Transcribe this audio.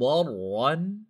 One One